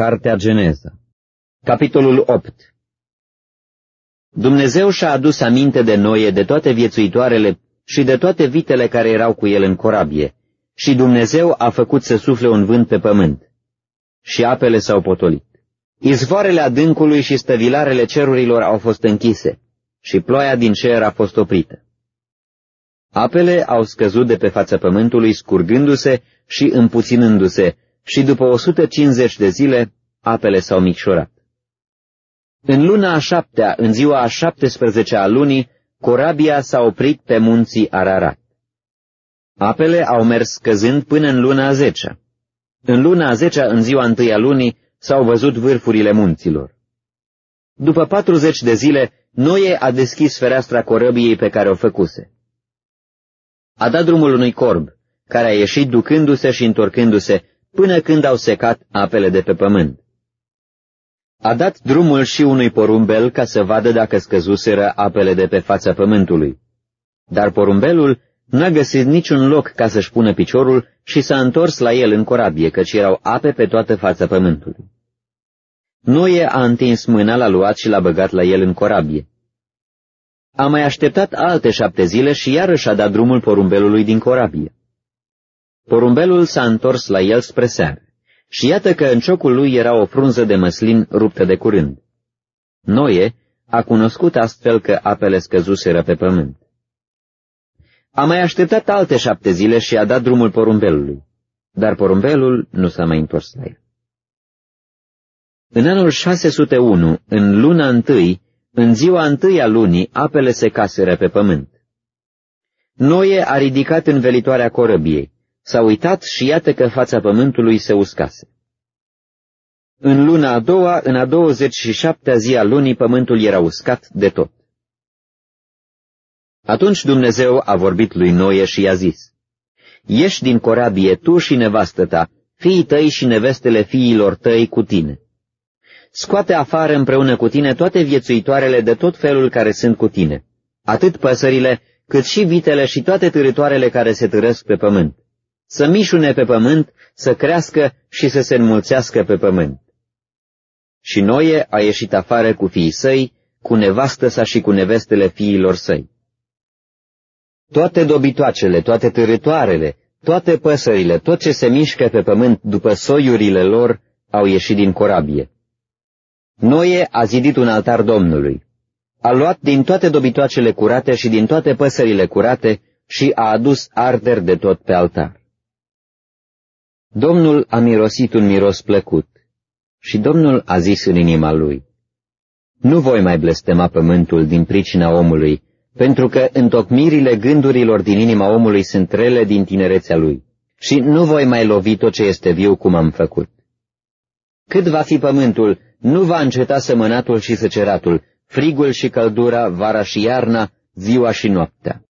Cartea Geneza Capitolul 8 Dumnezeu și-a adus aminte de Noe, de toate viețuitoarele și de toate vitele care erau cu el în corabie, și Dumnezeu a făcut să sufle un vânt pe pământ. Și apele s-au potolit. Izvoarele adâncului și stăvilarele cerurilor au fost închise, și ploaia din cer a fost oprită. Apele au scăzut de pe fața pământului, scurgându-se și împuținându-se, și după 150 de zile, apele s-au micșorat. În luna a șaptea, în ziua a șaptesprezece a lunii, corabia s-a oprit pe munții Ararat. Apele au mers scăzând până în luna a zecea. În luna a zecea, în ziua întâi a lunii, s-au văzut vârfurile munților. După patruzeci de zile, Noe a deschis fereastra corăbiei pe care o făcuse. A dat drumul unui corb, care a ieșit ducându-se și întorcându-se, până când au secat apele de pe pământ. A dat drumul și unui porumbel ca să vadă dacă scăzuseră apele de pe fața pământului. Dar porumbelul n-a găsit niciun loc ca să-și pună piciorul și s-a întors la el în corabie, căci erau ape pe toată fața pământului. Noie a întins mâna, l-a luat și l-a băgat la el în corabie. A mai așteptat alte șapte zile și iarăși a dat drumul porumbelului din corabie. Porumbelul s-a întors la el spre seară și iată că în ciocul lui era o frunză de măslin ruptă de curând. Noie a cunoscut astfel că apele scăzuseră pe pământ. A mai așteptat alte șapte zile și a dat drumul porumbelului, dar porumbelul nu s-a mai întors la el. În anul 601, în luna întâi, în ziua întâi a lunii, apele se caseră pe pământ. Noie a ridicat învelitoarea corăbiei, s-a uitat și iată că fața pământului se uscase. În luna a doua, în a 27-a zi a lunii, pământul era uscat de tot. Atunci Dumnezeu a vorbit lui Noie și i-a zis, Ieși din corabie tu și nevastă ta, fiii tăi și nevestele fiilor tăi cu tine. Scoate afară împreună cu tine toate viețuitoarele de tot felul care sunt cu tine, atât păsările, cât și vitele și toate târătoarele care se târăsc pe pământ. Să mișune pe pământ, să crească și să se înmulțească pe pământ. Și Noie a ieșit afară cu fiii săi, cu nevastă sa și cu nevestele fiilor săi. Toate dobitoacele, toate târătoarele, toate păsările, tot ce se mișcă pe pământ după soiurile lor, au ieșit din corabie. Noie a zidit un altar Domnului. A luat din toate dobitoacele curate și din toate păsările curate și a adus arder de tot pe altar. Domnul a mirosit un miros plăcut și Domnul a zis în inima lui, Nu voi mai blestema pământul din pricina omului, pentru că întocmirile gândurilor din inima omului sunt rele din tinerețea lui, și nu voi mai lovi tot ce este viu cum am făcut. Cât va fi pământul, nu va înceta sămănatul și săceratul, frigul și căldura, vara și iarna, ziua și noaptea.